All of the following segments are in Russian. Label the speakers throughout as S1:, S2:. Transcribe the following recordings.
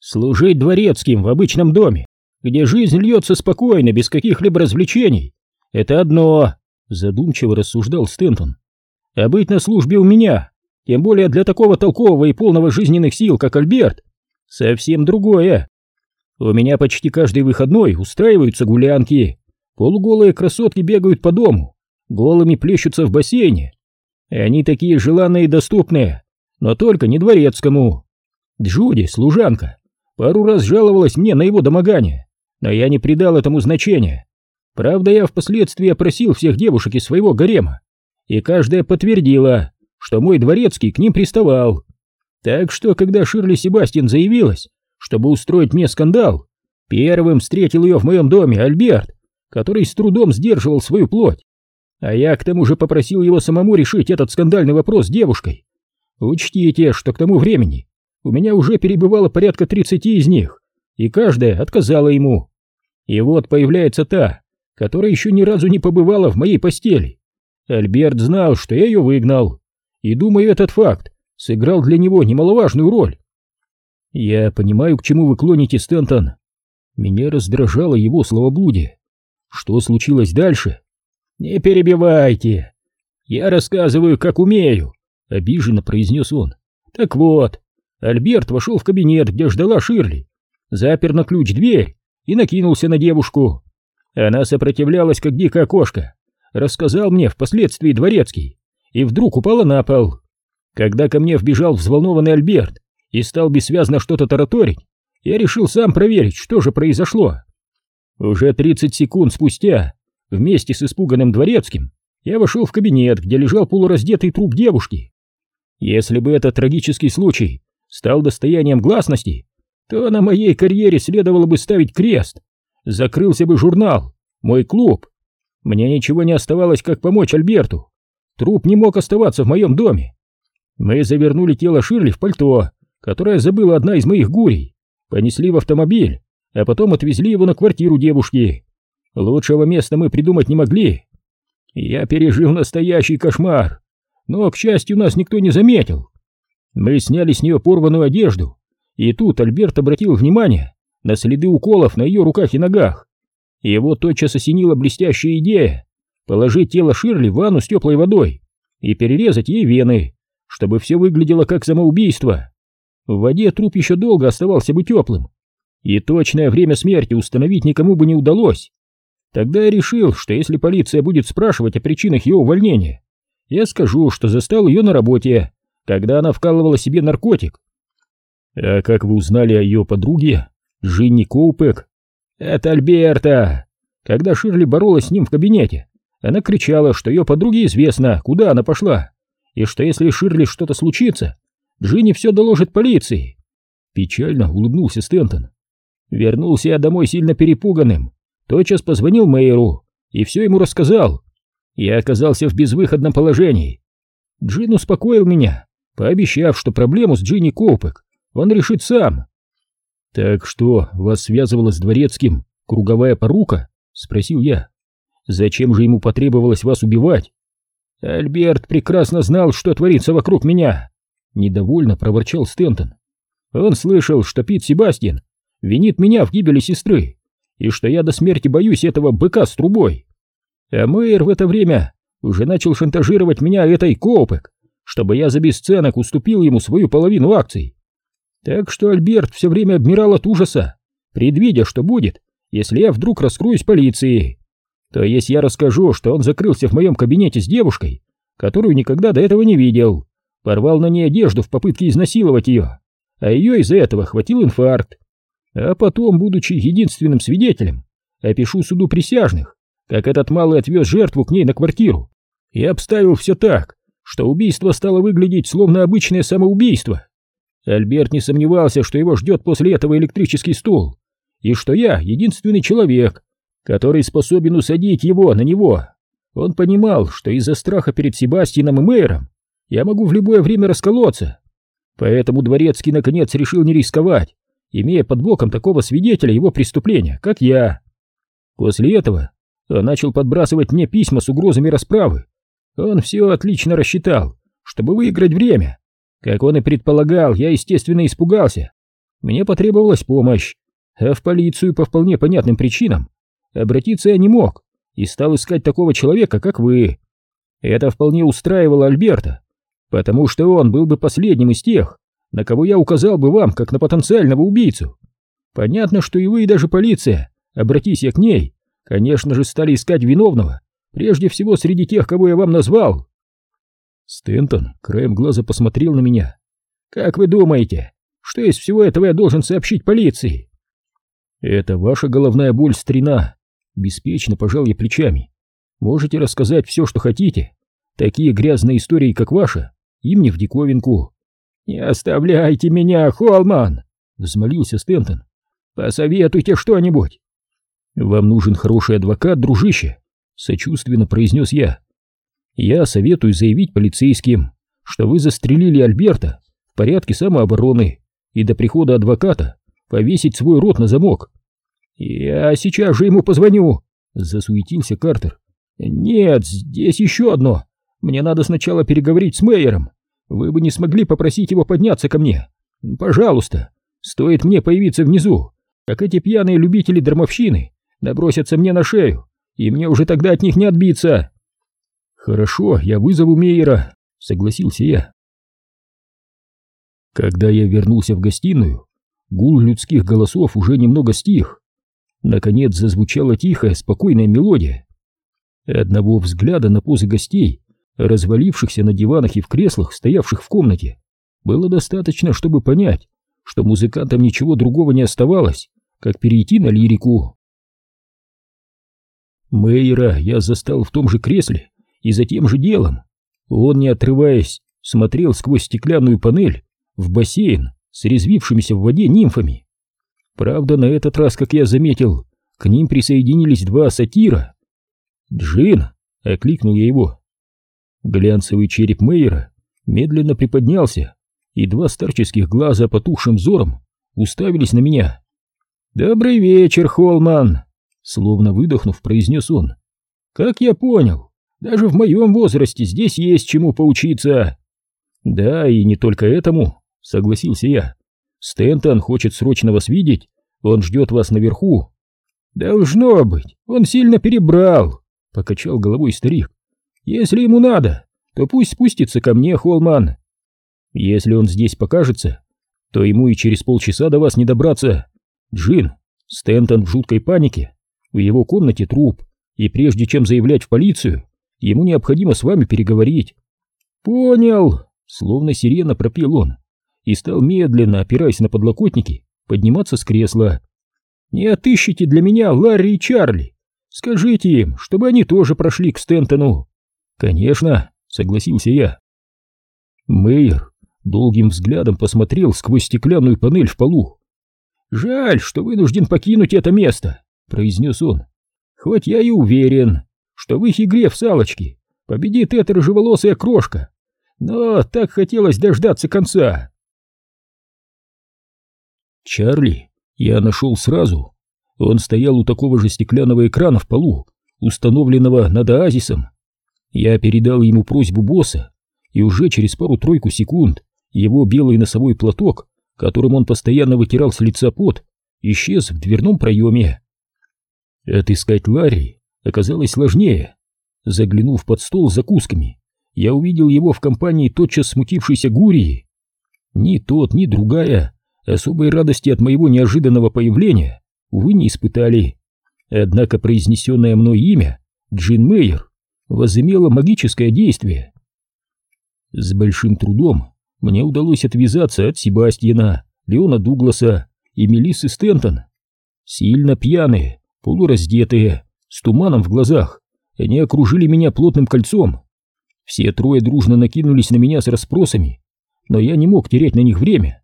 S1: Служить дворецким в обычном доме, где жизнь льется спокойно, без каких-либо развлечений, это одно, задумчиво рассуждал Стентон. А быть на службе у меня, тем более для такого толкового и полного жизненных сил, как Альберт, совсем другое. У меня почти каждый выходной устраиваются гулянки, полуголые красотки бегают по дому, голыми плещутся в бассейне. Они такие желанные и доступные, но только не дворецкому. Джуди, служанка, пару раз жаловалась мне на его домогание, но я не придал этому значения. Правда, я впоследствии опросил всех девушек из своего гарема, и каждая подтвердила, что мой дворецкий к ним приставал. Так что, когда Ширли Себастьян заявилась, чтобы устроить мне скандал, первым встретил ее в моем доме Альберт, который с трудом сдерживал свою плоть. А я к тому же попросил его самому решить этот скандальный вопрос с девушкой. Учтите, что к тому времени у меня уже перебывало порядка тридцати из них, и каждая отказала ему. И вот появляется та, которая еще ни разу не побывала в моей постели. Альберт знал, что я ее выгнал, и, думаю, этот факт сыграл для него немаловажную роль. Я понимаю, к чему вы клоните, Стентон. Меня раздражало его словоблудие. Что случилось дальше? Не перебивайте. Я рассказываю, как умею, обиженно произнес он. Так вот, Альберт вошел в кабинет, где ждала Ширли, запер на ключ дверь и накинулся на девушку. Она сопротивлялась, как дикая кошка. Рассказал мне впоследствии дворецкий. И вдруг упала на пол. Когда ко мне вбежал взволнованный Альберт и стал бессвязно что-то тараторить, я решил сам проверить, что же произошло. Уже 30 секунд спустя, вместе с испуганным дворецким, я вошел в кабинет, где лежал полураздетый труп девушки. Если бы этот трагический случай стал достоянием гласности, то на моей карьере следовало бы ставить крест. Закрылся бы журнал, мой клуб. Мне ничего не оставалось, как помочь Альберту. Труп не мог оставаться в моем доме. Мы завернули тело Ширли в пальто, которое забыла одна из моих гурий, понесли в автомобиль, а потом отвезли его на квартиру девушки. Лучшего места мы придумать не могли. Я пережил настоящий кошмар, но, к счастью, нас никто не заметил. Мы сняли с нее порванную одежду, и тут Альберт обратил внимание на следы уколов на ее руках и ногах. Его тотчас осенила блестящая идея положить тело Ширли в ванну с теплой водой и перерезать ей вены, чтобы все выглядело как самоубийство. В воде труп еще долго оставался бы теплым, и точное время смерти установить никому бы не удалось. Тогда я решил, что если полиция будет спрашивать о причинах ее увольнения, я скажу, что застал ее на работе, когда она вкалывала себе наркотик. А как вы узнали о ее подруге, Джинни Коупек? Это Альберта. Когда Ширли боролась с ним в кабинете, она кричала, что ее подруге известно, куда она пошла, и что если Ширли что-то случится, Джинни все доложит полиции. Печально улыбнулся Стентон. Вернулся я домой сильно перепуганным, тотчас позвонил мэру и все ему рассказал. Я оказался в безвыходном положении. Джин успокоил меня, пообещав, что проблему с Джинни Коупек он решит сам. «Так что, вас связывала с дворецким круговая порука?» — спросил я. «Зачем же ему потребовалось вас убивать?» «Альберт прекрасно знал, что творится вокруг меня!» — недовольно проворчал Стентон. «Он слышал, что Пит Себастьян винит меня в гибели сестры, и что я до смерти боюсь этого быка с трубой. А мэр в это время уже начал шантажировать меня этой Коупек, чтобы я за бесценок уступил ему свою половину акций. Так что Альберт все время обмирал от ужаса, предвидя, что будет, если я вдруг раскроюсь полиции. То есть я расскажу, что он закрылся в моем кабинете с девушкой, которую никогда до этого не видел, порвал на ней одежду в попытке изнасиловать ее, а ее из-за этого хватил инфаркт. А потом, будучи единственным свидетелем, опишу суду присяжных, как этот малый отвез жертву к ней на квартиру и обставил все так, что убийство стало выглядеть словно обычное самоубийство. Альберт не сомневался, что его ждет после этого электрический стул, и что я единственный человек, который способен усадить его на него. Он понимал, что из-за страха перед Себастьяном и мэром я могу в любое время расколоться. Поэтому Дворецкий наконец решил не рисковать, имея под боком такого свидетеля его преступления, как я. После этого он начал подбрасывать мне письма с угрозами расправы. Он все отлично рассчитал, чтобы выиграть время. Как он и предполагал, я, естественно, испугался. мне потребовалась помощь, а в полицию по вполне понятным причинам обратиться я не мог и стал искать такого человека, как вы. Это вполне устраивало Альберта, потому что он был бы последним из тех, на кого я указал бы вам, как на потенциального убийцу. Понятно, что и вы, и даже полиция, обратись я к ней, конечно же, стали искать виновного, прежде всего среди тех, кого я вам назвал. Стентон краем глаза посмотрел на меня. Как вы думаете, что из всего этого я должен сообщить полиции? Это ваша головная боль, старина. Беспечно пожал я плечами. Можете рассказать все, что хотите. Такие грязные истории, как ваша, им не в диковинку. «Не оставляйте меня, Холман!» — взмолился Стентон. «Посоветуйте что-нибудь!» «Вам нужен хороший адвокат, дружище!» — сочувственно произнес я. «Я советую заявить полицейским, что вы застрелили Альберта в порядке самообороны и до прихода адвоката повесить свой рот на замок». «Я сейчас же ему позвоню!» — засуетился Картер. «Нет, здесь еще одно. Мне надо сначала переговорить с Мейером. Вы бы не смогли попросить его подняться ко мне? Пожалуйста, стоит мне появиться внизу, как эти пьяные любители дармовщины набросятся мне на шею, и мне уже тогда от них не отбиться. Хорошо, я вызову Мейера, согласился я. Когда я вернулся в гостиную, гул людских голосов уже немного стих. Наконец зазвучала тихая, спокойная мелодия. Одного взгляда на позы гостей развалившихся на диванах и в креслах, стоявших в комнате, было достаточно, чтобы понять, что музыкантам ничего другого не оставалось, как перейти на лирику. Мейера я застал в том же кресле и за тем же делом. Он, не отрываясь, смотрел сквозь стеклянную панель в бассейн с резвившимися в воде нимфами. Правда, на этот раз, как я заметил, к ним присоединились два сатира. «Джин!» — окликнул я его. Глянцевый череп Мейера медленно приподнялся, и два старческих глаза потухшим взором уставились на меня. «Добрый вечер, Холман!» Словно выдохнув, произнес он. «Как я понял, даже в моем возрасте здесь есть чему поучиться!» «Да, и не только этому», — согласился я. «Стентон хочет срочно вас видеть, он ждет вас наверху». «Должно быть, он сильно перебрал», — покачал головой старик. Если ему надо, то пусть спустится ко мне, Холман. Если он здесь покажется, то ему и через полчаса до вас не добраться. Джин, Стентон в жуткой панике, в его комнате труп, и прежде чем заявлять в полицию, ему необходимо с вами переговорить. Понял, словно сирена пропел он, и стал медленно, опираясь на подлокотники, подниматься с кресла. Не отыщите для меня Ларри и Чарли. Скажите им, чтобы они тоже прошли к Стентону. «Конечно», — согласился я. Мэйер долгим взглядом посмотрел сквозь стеклянную панель в полу. «Жаль, что вынужден покинуть это место», — произнес он. «Хоть я и уверен, что в их игре в салочки победит эта рыжеволосая крошка, но так хотелось дождаться конца». Чарли я нашел сразу. Он стоял у такого же стеклянного экрана в полу, установленного над оазисом. Я передал ему просьбу босса, и уже через пару-тройку секунд его белый носовой платок, которым он постоянно вытирал с лица пот, исчез в дверном проеме. Отыскать Ларри оказалось сложнее. Заглянув под стол с закусками, я увидел его в компании тотчас смутившейся Гурии. Ни тот, ни другая особой радости от моего неожиданного появления, увы, не испытали. Однако произнесенное мной имя, Джин Мейер, возымело магическое действие. С большим трудом мне удалось отвязаться от Себастьяна, Леона Дугласа и Мелиссы Стентон. Сильно пьяные, полураздетые, с туманом в глазах, они окружили меня плотным кольцом. Все трое дружно накинулись на меня с расспросами, но я не мог терять на них время.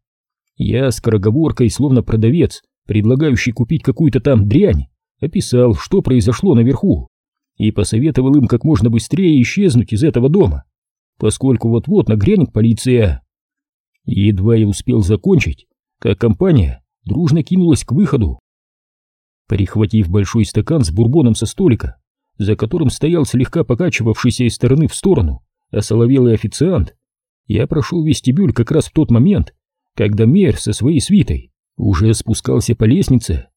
S1: Я скороговоркой, словно продавец, предлагающий купить какую-то там дрянь, описал, что произошло наверху и посоветовал им как можно быстрее исчезнуть из этого дома, поскольку вот-вот нагрянет полиция. Едва я успел закончить, как компания дружно кинулась к выходу. Перехватив большой стакан с бурбоном со столика, за которым стоял слегка покачивавшийся из стороны в сторону осоловелый официант, я прошел вестибюль как раз в тот момент, когда мэр со своей свитой уже спускался по лестнице.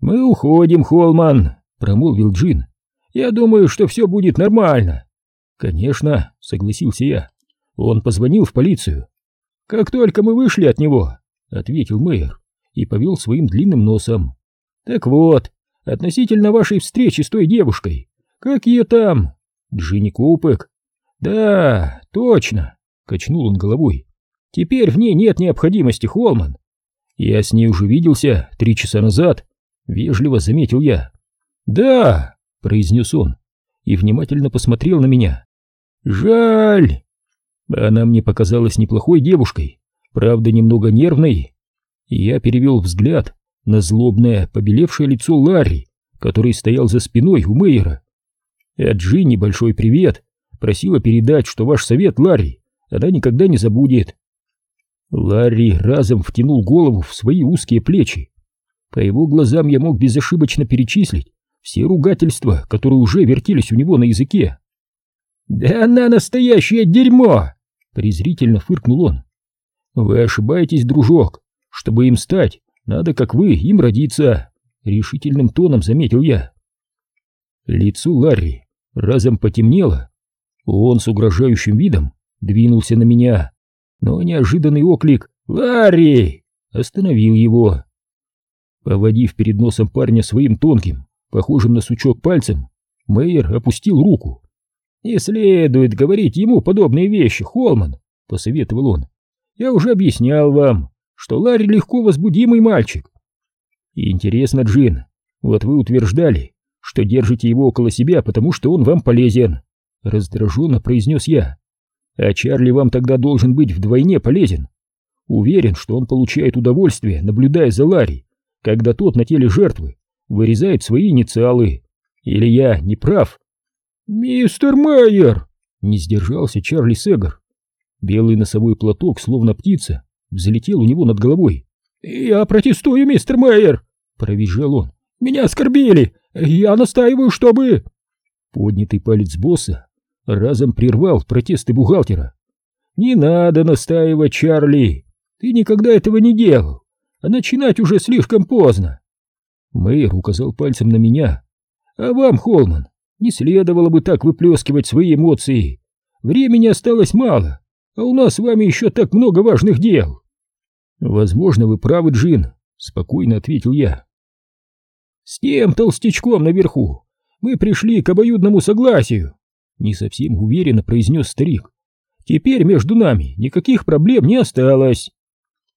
S1: «Мы уходим, Холман», — промолвил Джин. «Я думаю, что все будет нормально». «Конечно», — согласился я. Он позвонил в полицию. «Как только мы вышли от него», — ответил мэр и повел своим длинным носом. «Так вот, относительно вашей встречи с той девушкой, как ее там? Джинни Коупек?» «Да, точно», — качнул он головой. «Теперь в ней нет необходимости, Холман. Я с ней уже виделся три часа назад, вежливо заметил я. Да, произнес он и внимательно посмотрел на меня. Жаль. Она мне показалась неплохой девушкой, правда немного нервной. Я перевел взгляд на злобное, побелевшее лицо Ларри, который стоял за спиной у Мейера. От Джинни привет. Просила передать, что ваш совет, Ларри, она никогда не забудет. Ларри разом втянул голову в свои узкие плечи. По его глазам я мог безошибочно перечислить все ругательства, которые уже вертелись у него на языке. «Да она настоящее дерьмо!» — презрительно фыркнул он. «Вы ошибаетесь, дружок. Чтобы им стать, надо, как вы, им родиться!» — решительным тоном заметил я. Лицо Ларри разом потемнело. Он с угрожающим видом двинулся на меня но неожиданный оклик «Ларри!» остановил его. Поводив перед носом парня своим тонким, похожим на сучок пальцем, Мейер опустил руку. «Не следует говорить ему подобные вещи, Холман», — посоветовал он. «Я уже объяснял вам, что Ларри легко возбудимый мальчик». «Интересно, Джин, вот вы утверждали, что держите его около себя, потому что он вам полезен», — раздраженно произнес я. А Чарли вам тогда должен быть вдвойне полезен. Уверен, что он получает удовольствие, наблюдая за Ларри, когда тот на теле жертвы вырезает свои инициалы. Или я не прав? «Мистер Майер!» — не сдержался Чарли Сегар. Белый носовой платок, словно птица, взлетел у него над головой. «Я протестую, мистер Майер!» — провизжал он. «Меня оскорбили! Я настаиваю, чтобы...» Поднятый палец босса разом прервал протесты бухгалтера. «Не надо настаивать, Чарли! Ты никогда этого не делал, а начинать уже слишком поздно!» Мэр указал пальцем на меня. «А вам, Холман, не следовало бы так выплескивать свои эмоции. Времени осталось мало, а у нас с вами еще так много важных дел!» «Возможно, вы правы, Джин», — спокойно ответил я. «С тем толстячком наверху мы пришли к обоюдному согласию. Не совсем уверенно произнес старик. Теперь между нами никаких проблем не осталось.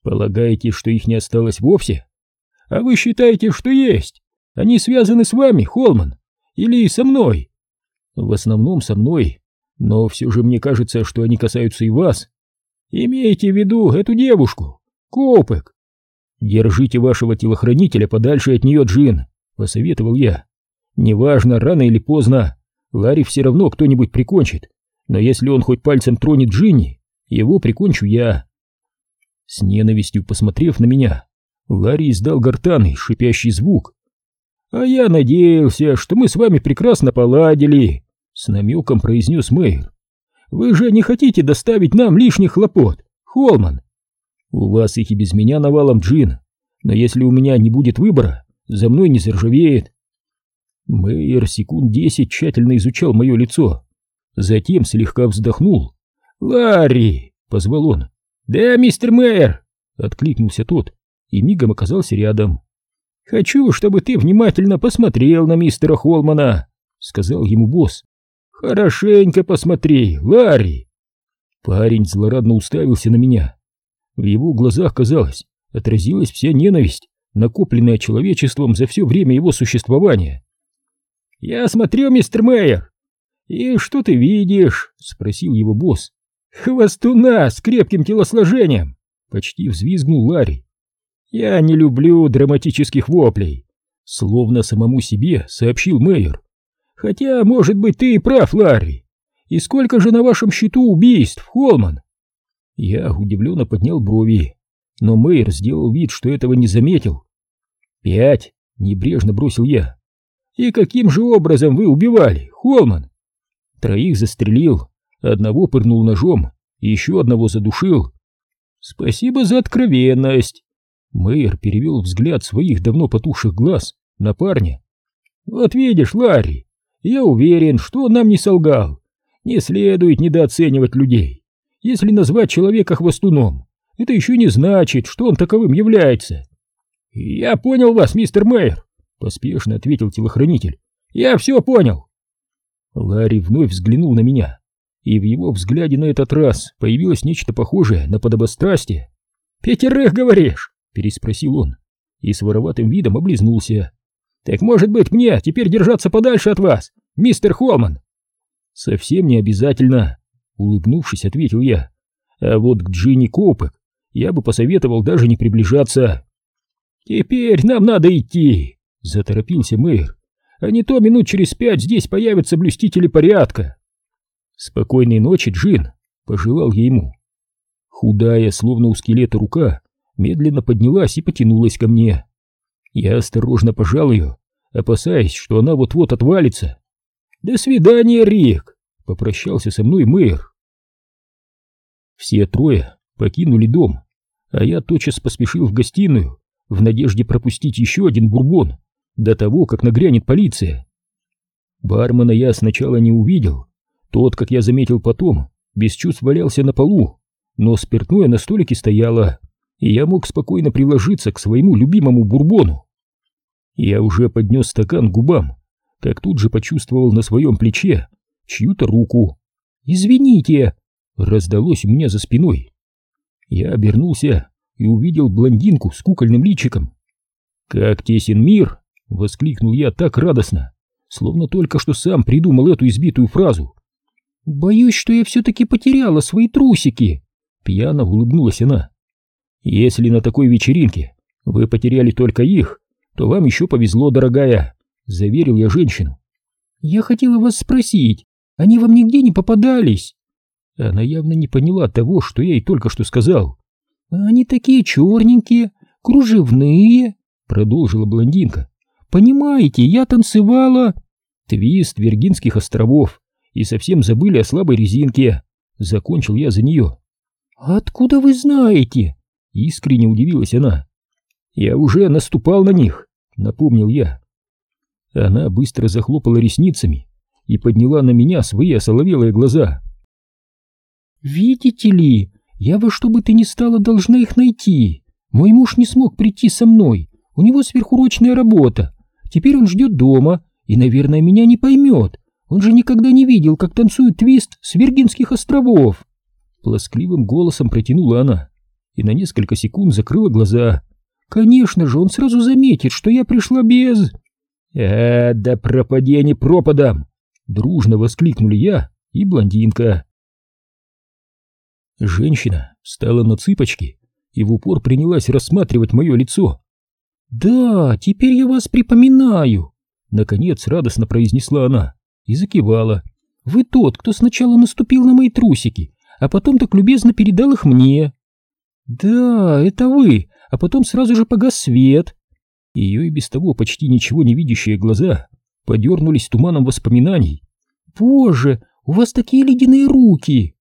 S1: Полагаете, что их не осталось вовсе? А вы считаете, что есть? Они связаны с вами, Холман? Или со мной? В основном со мной, но все же мне кажется, что они касаются и вас. Имейте в виду эту девушку, Коупек. Держите вашего телохранителя подальше от нее, Джин, посоветовал я. Неважно, рано или поздно, Ларри все равно кто-нибудь прикончит, но если он хоть пальцем тронет Джинни, его прикончу я. С ненавистью посмотрев на меня, Ларри издал гортанный, шипящий звук. «А я надеялся, что мы с вами прекрасно поладили», — с намеком произнес мэр. «Вы же не хотите доставить нам лишних хлопот, Холман?» «У вас их и без меня навалом, Джин, но если у меня не будет выбора, за мной не заржавеет. Мэйер секунд десять тщательно изучал мое лицо, затем слегка вздохнул. «Ларри!» — позвал он. «Да, мистер Мэйер!» — откликнулся тот и мигом оказался рядом. «Хочу, чтобы ты внимательно посмотрел на мистера Холмана», — сказал ему босс. «Хорошенько посмотри, Ларри!» Парень злорадно уставился на меня. В его глазах, казалось, отразилась вся ненависть, накопленная человечеством за все время его существования. «Я смотрю, мистер Мэйер!» «И что ты видишь?» — спросил его босс. «Хвостуна с крепким телосложением!» — почти взвизгнул Ларри. «Я не люблю драматических воплей!» Словно самому себе сообщил Мэйер. «Хотя, может быть, ты и прав, Ларри. И сколько же на вашем счету убийств, Холман?» Я удивленно поднял брови, но Мэйер сделал вид, что этого не заметил. «Пять!» — небрежно бросил я. И каким же образом вы убивали, Холман? Троих застрелил, одного пырнул ножом, еще одного задушил. Спасибо за откровенность. Мэйр перевел взгляд своих давно потухших глаз на парня. «Вот видишь, Ларри, я уверен, что он нам не солгал. Не следует недооценивать людей. Если назвать человека хвостуном, это еще не значит, что он таковым является». «Я понял вас, мистер Мэйр», — поспешно ответил телохранитель. «Я все понял». Ларри вновь взглянул на меня, и в его взгляде на этот раз появилось нечто похожее на подобострастие. «Пятерых, говоришь?» — переспросил он, и с вороватым видом облизнулся. «Так, может быть, мне теперь держаться подальше от вас, мистер Холман?» «Совсем не обязательно», — улыбнувшись, ответил я. «А вот к Джинни Коупек я бы посоветовал даже не приближаться». «Теперь нам надо идти», — заторопился мэр. «А не то минут через пять здесь появятся блюстители порядка». «Спокойной ночи, Джин», — пожелал я ему. Худая, словно у скелета рука, медленно поднялась и потянулась ко мне. Я осторожно пожал ее, опасаясь, что она вот-вот отвалится. «До свидания, Рик!» — попрощался со мной мэр. Все трое покинули дом, а я тотчас поспешил в гостиную в надежде пропустить еще один бурбон до того, как нагрянет полиция. Бармена я сначала не увидел, тот, как я заметил потом, без чувств валялся на полу, но спиртное на столике стояло, и я мог спокойно приложиться к своему любимому бурбону. Я уже поднес стакан к губам, как тут же почувствовал на своем плече чью-то руку. «Извините!» — раздалось у меня за спиной. Я обернулся и увидел блондинку с кукольным личиком. «Как тесен мир!» — воскликнул я так радостно, словно только что сам придумал эту избитую фразу. «Боюсь, что я все-таки потеряла свои трусики!» Пьяно улыбнулась она. «Если на такой вечеринке вы потеряли только их, то вам еще повезло, дорогая», — заверил я женщину. «Я хотела вас спросить, они вам нигде не попадались?» Она явно не поняла того, что я ей только что сказал. «Они такие черненькие, кружевные», — продолжила блондинка. «Понимаете, я танцевала...» «Твист Виргинских островов, и совсем забыли о слабой резинке», — закончил я за нее. «Откуда вы знаете?» — искренне удивилась она. «Я уже наступал на них», — напомнил я. Она быстро захлопала ресницами и подняла на меня свои осоловелые глаза. «Видите ли, я во что бы ты ни стала должна их найти. Мой муж не смог прийти со мной, у него сверхурочная работа. Теперь он ждет дома и, наверное, меня не поймет. Он же никогда не видел, как танцует твист с Виргинских островов». Плоскливым голосом протянула она и на несколько секунд закрыла глаза. «Конечно же, он сразу заметит, что я пришла без...» «Э, да пропади они пропадом!» Дружно воскликнули я и блондинка. Женщина встала на цыпочки и в упор принялась рассматривать мое лицо. «Да, теперь я вас припоминаю!» Наконец радостно произнесла она и закивала. «Вы тот, кто сначала наступил на мои трусики, а потом так любезно передал их мне. Да, это вы, а потом сразу же погас свет. Ее и без того почти ничего не видящие глаза подернулись туманом воспоминаний. Боже, у вас такие ледяные руки!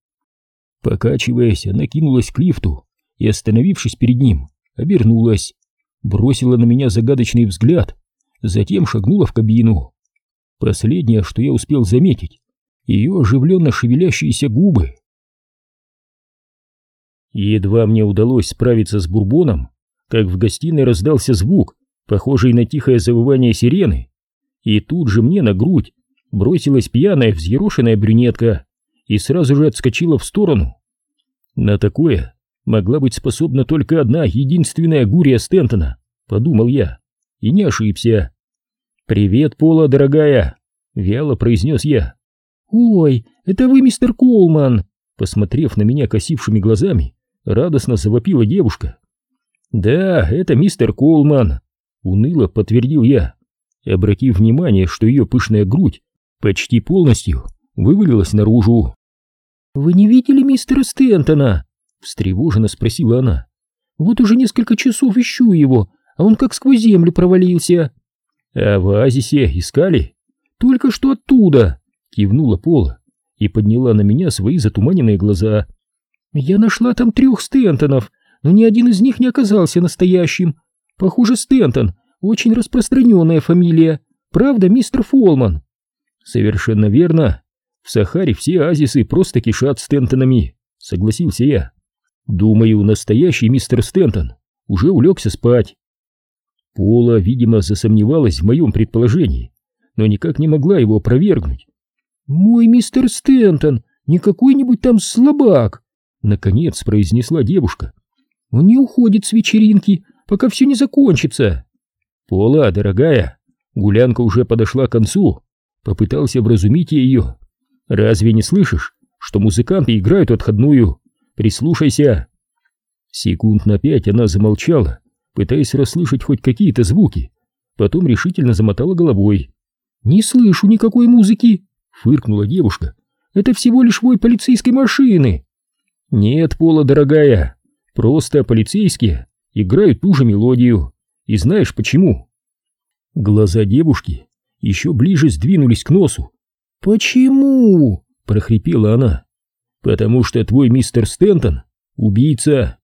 S1: Покачиваясь, она кинулась к лифту и, остановившись перед ним, обернулась, бросила на меня загадочный взгляд, затем шагнула в кабину. Последнее, что я успел заметить, ее оживленно шевелящиеся губы. Едва мне удалось справиться с бурбоном, как в гостиной раздался звук, похожий на тихое завывание сирены, и тут же мне на грудь бросилась пьяная взъерошенная брюнетка и сразу же отскочила в сторону. На такое могла быть способна только одна единственная Гурия Стентона, подумал я, и не ошибся. «Привет, Пола, дорогая!» — вяло произнес я. «Ой, это вы, мистер Колман!» Посмотрев на меня косившими глазами, радостно завопила девушка. «Да, это мистер Колман», — уныло подтвердил я, обратив внимание, что ее пышная грудь почти полностью вывалилась наружу. «Вы не видели мистера Стентона?» — встревоженно спросила она. «Вот уже несколько часов ищу его, а он как сквозь землю провалился». «А в оазисе искали?» «Только что оттуда!» — кивнула Пола и подняла на меня свои затуманенные глаза. «Я нашла там трех Стентонов, но ни один из них не оказался настоящим. Похоже, Стентон — очень распространенная фамилия. Правда, мистер Фолман?» «Совершенно верно. В Сахаре все оазисы просто кишат Стентонами», — согласился я. «Думаю, настоящий мистер Стентон уже улегся спать». Пола, видимо, засомневалась в моем предположении, но никак не могла его опровергнуть. «Мой мистер Стентон не какой-нибудь там слабак», — наконец произнесла девушка. «Он не уходит с вечеринки, пока все не закончится». «Пола, дорогая, гулянка уже подошла к концу», — попытался вразумить ее. «Разве не слышишь, что музыканты играют отходную? Прислушайся». Секунд на пять она замолчала, пытаясь расслышать хоть какие-то звуки, потом решительно замотала головой. «Не слышу никакой музыки!» — фыркнула девушка. «Это всего лишь вой полицейской машины!» «Нет, Пола, дорогая, просто полицейские играют ту же мелодию. И знаешь почему?» Глаза девушки еще ближе сдвинулись к носу. «Почему?» — прохрипела она. «Потому что твой мистер Стентон — убийца!»